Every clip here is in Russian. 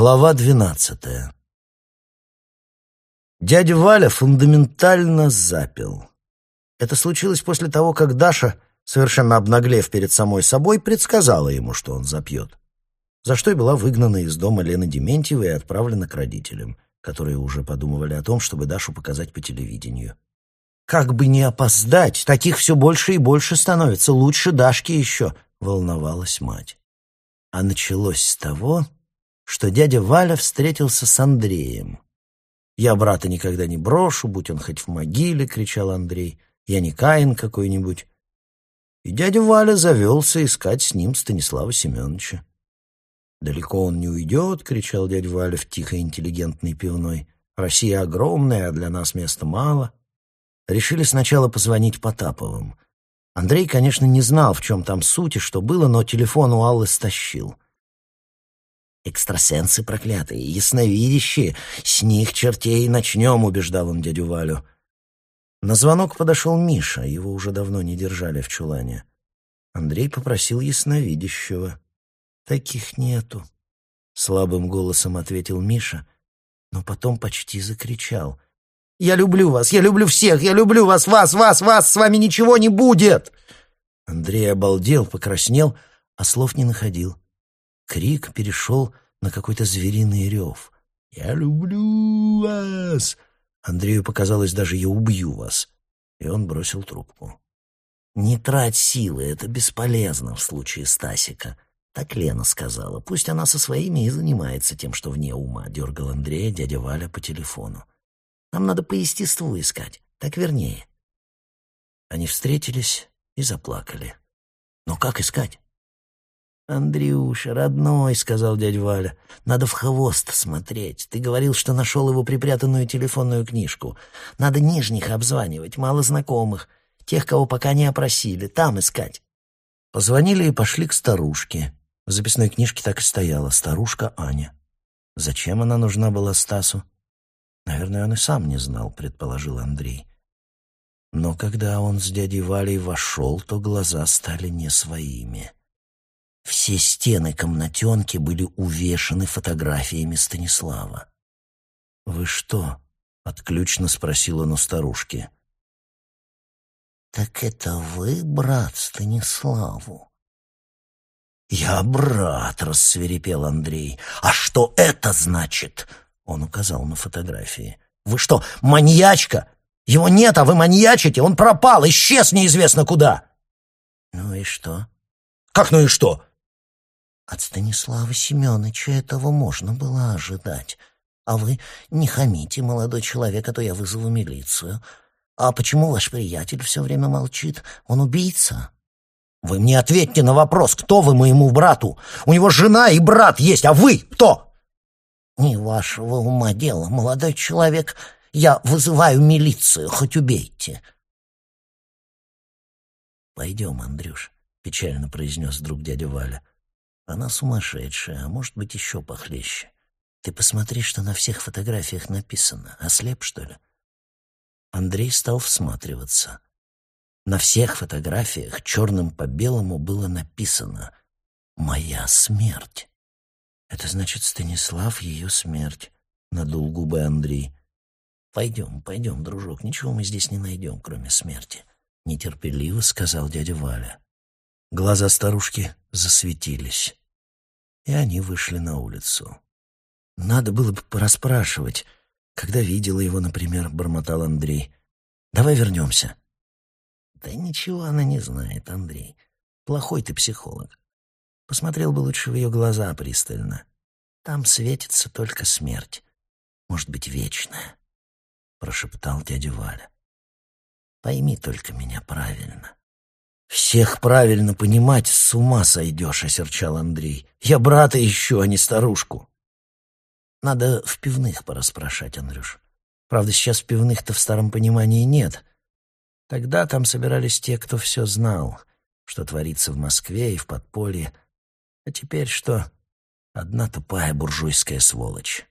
Глава двенадцатая. Дядя Валя фундаментально запил. Это случилось после того, как Даша, совершенно обнаглев перед самой собой, предсказала ему, что он запьет. За что и была выгнана из дома Лена Дементьева и отправлена к родителям, которые уже подумывали о том, чтобы Дашу показать по телевидению. «Как бы не опоздать, таких все больше и больше становится, лучше Дашки еще», — волновалась мать. А началось с того, что дядя Валя встретился с Андреем. «Я брата никогда не брошу, будь он хоть в могиле», — кричал Андрей. «Я не Каин какой-нибудь». И дядя Валя завелся искать с ним Станислава Семеновича. «Далеко он не уйдет», — кричал дядя Валя в тихой интеллигентной пивной. «Россия огромная, а для нас места мало». Решили сначала позвонить Потаповым. Андрей, конечно, не знал, в чем там суть и что было, но телефон у Аллы стащил — «Экстрасенсы проклятые, ясновидящие, с них чертей начнем», — убеждал он дядю Валю. На звонок подошел Миша, его уже давно не держали в чулане. Андрей попросил ясновидящего. «Таких нету», — слабым голосом ответил Миша, но потом почти закричал. «Я люблю вас, я люблю всех, я люблю вас, вас, вас, вас, с вами ничего не будет!» Андрей обалдел, покраснел, а слов не находил. Крик перешел на какой-то звериный рев. «Я люблю вас!» Андрею показалось даже «я убью вас!» И он бросил трубку. «Не трать силы, это бесполезно в случае Стасика», — так Лена сказала. «Пусть она со своими и занимается тем, что вне ума», — дергал Андрея дядя Валя по телефону. «Нам надо по естеству искать, так вернее». Они встретились и заплакали. «Но как искать?» «Андрюша, родной», — сказал дядя Валя, — «надо в хвост смотреть. Ты говорил, что нашел его припрятанную телефонную книжку. Надо нижних обзванивать, мало знакомых, тех, кого пока не опросили, там искать». Позвонили и пошли к старушке. В записной книжке так и стояла «Старушка Аня». Зачем она нужна была Стасу? Наверное, он и сам не знал, предположил Андрей. Но когда он с дядей Валей вошел, то глаза стали не своими. Все стены комнатенки были увешаны фотографиями Станислава. «Вы что?» — отключно спросил он у старушки. «Так это вы, брат Станиславу?» «Я брат», — рассверепел Андрей. «А что это значит?» — он указал на фотографии. «Вы что, маньячка? Его нет, а вы маньячите? Он пропал, исчез неизвестно куда!» «Ну и что?» «Как ну и что? От Станислава Семеновича этого можно было ожидать. А вы не хамите, молодой человек, а то я вызову милицию. А почему ваш приятель все время молчит? Он убийца? Вы мне ответьте на вопрос, кто вы моему брату? У него жена и брат есть, а вы кто? Не вашего ума дело, молодой человек. Я вызываю милицию, хоть убейте. Пойдем, Андрюш, печально произнес друг дядя Валя. Она сумасшедшая, а может быть еще похлеще. Ты посмотри, что на всех фотографиях написано. Ослеп, что ли? Андрей стал всматриваться. На всех фотографиях черным по белому было написано «Моя смерть». Это значит, Станислав — ее смерть, — надул губы Андрей. «Пойдем, пойдем, дружок, ничего мы здесь не найдем, кроме смерти», — нетерпеливо сказал дядя Валя. Глаза старушки засветились, и они вышли на улицу. «Надо было бы порасспрашивать, когда видела его, например», — бормотал Андрей. «Давай вернемся». «Да ничего она не знает, Андрей. Плохой ты психолог. Посмотрел бы лучше в ее глаза пристально. Там светится только смерть. Может быть, вечная», — прошептал дядя Валя. «Пойми только меня правильно. «Всех правильно понимать, с ума сойдешь», — осерчал Андрей. «Я брата ищу, а не старушку». «Надо в пивных пораспрашать, Андрюш. Правда, сейчас пивных-то в старом понимании нет. Тогда там собирались те, кто все знал, что творится в Москве и в подполье. А теперь что? Одна тупая буржуйская сволочь».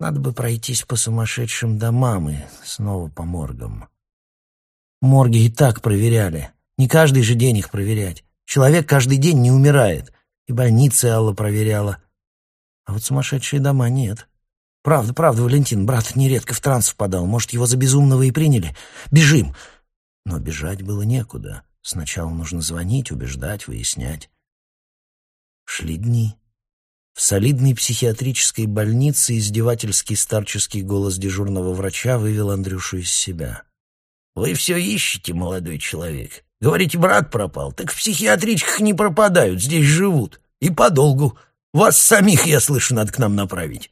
Надо бы пройтись по сумасшедшим домам и снова по моргам. Морги и так проверяли. Не каждый же день их проверять. Человек каждый день не умирает. И больницы Алла проверяла. А вот сумасшедшие дома нет. Правда, правда, Валентин, брат нередко в транс впадал. Может, его за безумного и приняли? Бежим! Но бежать было некуда. Сначала нужно звонить, убеждать, выяснять. Шли дни. В солидной психиатрической больнице издевательский старческий голос дежурного врача вывел Андрюшу из себя. «Вы все ищете, молодой человек. Говорите, брат пропал. Так в психиатричках не пропадают, здесь живут. И подолгу. Вас самих, я слышу, надо к нам направить».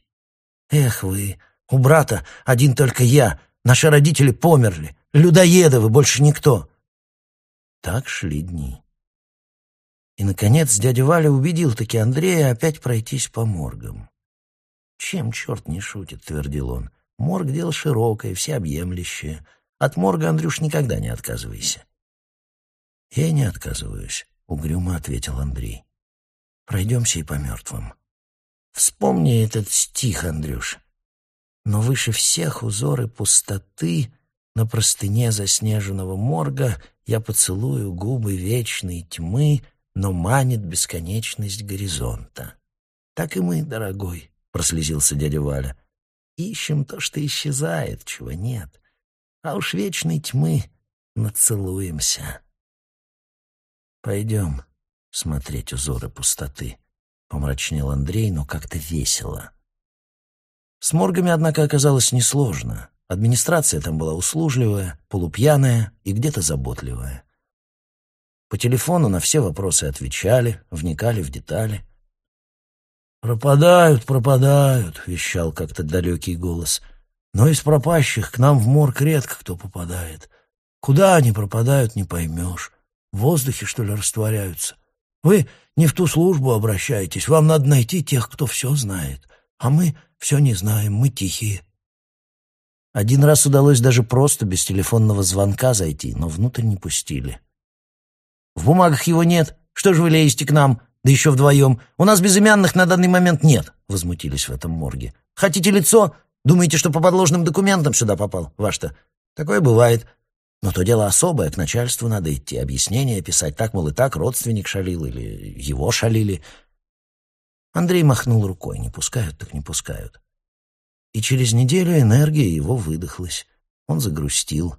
«Эх вы, у брата один только я. Наши родители померли. Людоедовы, больше никто». Так шли дни. И, наконец, дядя Валя убедил-таки Андрея опять пройтись по моргам. «Чем черт не шутит?» — твердил он. «Морг — дело широкое, всеобъемлющее. От морга, Андрюш, никогда не отказывайся». «Я не отказываюсь», — угрюмо ответил Андрей. «Пройдемся и по мертвым». Вспомни этот стих, Андрюш. Но выше всех узоры пустоты на простыне заснеженного морга я поцелую губы вечной тьмы, но манит бесконечность горизонта. Так и мы, дорогой, — прослезился дядя Валя, — ищем то, что исчезает, чего нет. А уж вечной тьмы нацелуемся. Пойдем смотреть узоры пустоты. Помрачнел Андрей, но как-то весело. С моргами, однако, оказалось несложно. Администрация там была услужливая, полупьяная и где-то заботливая. По телефону на все вопросы отвечали, вникали в детали. «Пропадают, пропадают», — вещал как-то далекий голос. «Но из пропащих к нам в морг редко кто попадает. Куда они пропадают, не поймешь. В воздухе, что ли, растворяются. Вы не в ту службу обращаетесь. Вам надо найти тех, кто все знает. А мы все не знаем, мы тихие. Один раз удалось даже просто без телефонного звонка зайти, но внутрь не пустили. «В бумагах его нет. Что же вы лезете к нам? Да еще вдвоем. У нас безымянных на данный момент нет», — возмутились в этом морге. «Хотите лицо? Думаете, что по подложным документам сюда попал? Ваш-то? Такое бывает. Но то дело особое, к начальству надо идти, объяснения писать. Так, мол, и так родственник шалил или его шалили. Андрей махнул рукой. Не пускают, так не пускают. И через неделю энергия его выдохлась. Он загрустил.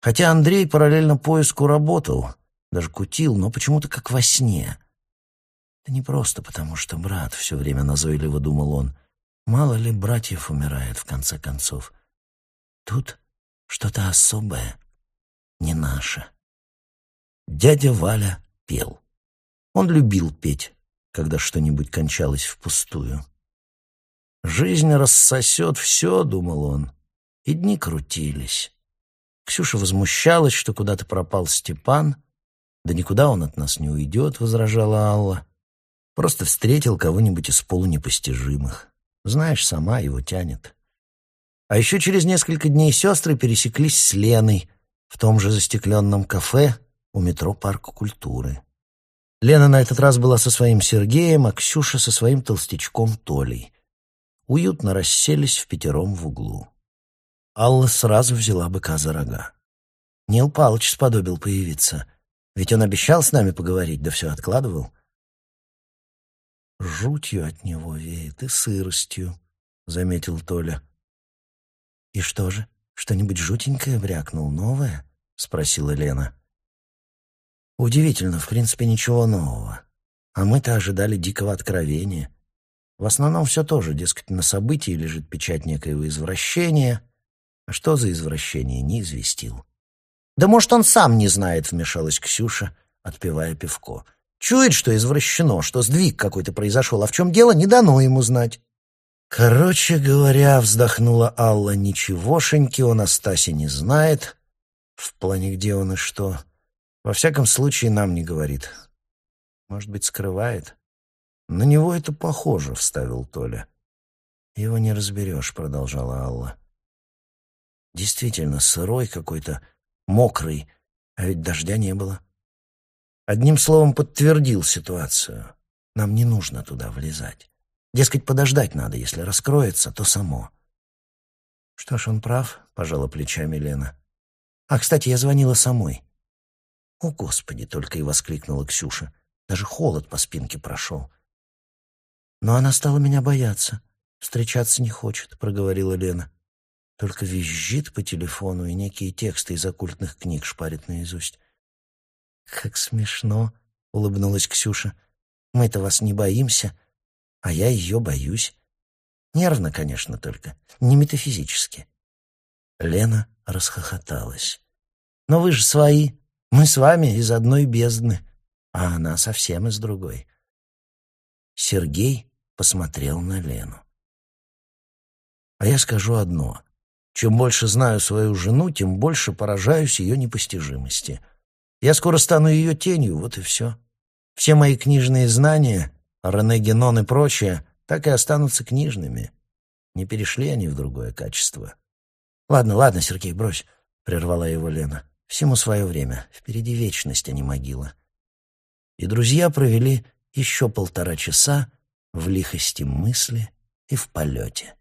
Хотя Андрей параллельно поиску работал, даже кутил, но почему-то как во сне. Это не просто потому, что брат, все время назойливо думал он. Мало ли братьев умирает, в конце концов. Тут что-то особое, не наше. Дядя Валя пел. Он любил петь, когда что-нибудь кончалось впустую. «Жизнь рассосет все», — думал он, и дни крутились. Ксюша возмущалась, что куда-то пропал Степан. «Да никуда он от нас не уйдет», — возражала Алла. «Просто встретил кого-нибудь из полунепостижимых. Знаешь, сама его тянет». А еще через несколько дней сестры пересеклись с Леной в том же застекленном кафе у метро Парк культуры. Лена на этот раз была со своим Сергеем, а Ксюша со своим толстячком Толей. Уютно расселись в пятером в углу. Алла сразу взяла быка за рога. Нил Палыч сподобил появиться. Ведь он обещал с нами поговорить, да все откладывал. «Жутью от него веет и сыростью», — заметил Толя. «И что же, что-нибудь жутенькое брякнул, новое?» — спросила Лена. «Удивительно, в принципе, ничего нового. А мы-то ожидали дикого откровения. В основном все тоже, дескать, на событии лежит печать некоего извращения. А что за извращение, не известил». «Да может, он сам не знает», — вмешалась Ксюша, отпивая пивко. «Чует, что извращено, что сдвиг какой-то произошел, а в чем дело, не дано ему знать». Короче говоря, вздохнула Алла, ничегошеньки он о Стасе не знает, в плане где он и что. Во всяком случае, нам не говорит. Может быть, скрывает? На него это похоже, вставил Толя. Его не разберешь, продолжала Алла. Действительно, сырой какой-то, мокрый, а ведь дождя не было. Одним словом, подтвердил ситуацию. Нам не нужно туда влезать. Дескать, подождать надо, если раскроется, то само. Что ж, он прав, пожала плечами Лена. А, кстати, я звонила самой. О, Господи, только и воскликнула Ксюша. Даже холод по спинке прошел. Но она стала меня бояться. Встречаться не хочет, проговорила Лена. Только визжит по телефону и некие тексты из оккультных книг шпарит наизусть. «Как смешно!» — улыбнулась Ксюша. «Мы-то вас не боимся, а я ее боюсь. Нервно, конечно, только, не метафизически». Лена расхохоталась. «Но вы же свои. Мы с вами из одной бездны, а она совсем из другой». Сергей посмотрел на Лену. «А я скажу одно. Чем больше знаю свою жену, тем больше поражаюсь ее непостижимости. Я скоро стану ее тенью, вот и все. Все мои книжные знания, Рене Генон и прочее, так и останутся книжными. Не перешли они в другое качество. «Ладно, ладно, Сергей, брось», — прервала его Лена. «Всему свое время. Впереди вечность, а не могила». И друзья провели еще полтора часа в лихости мысли и в полете.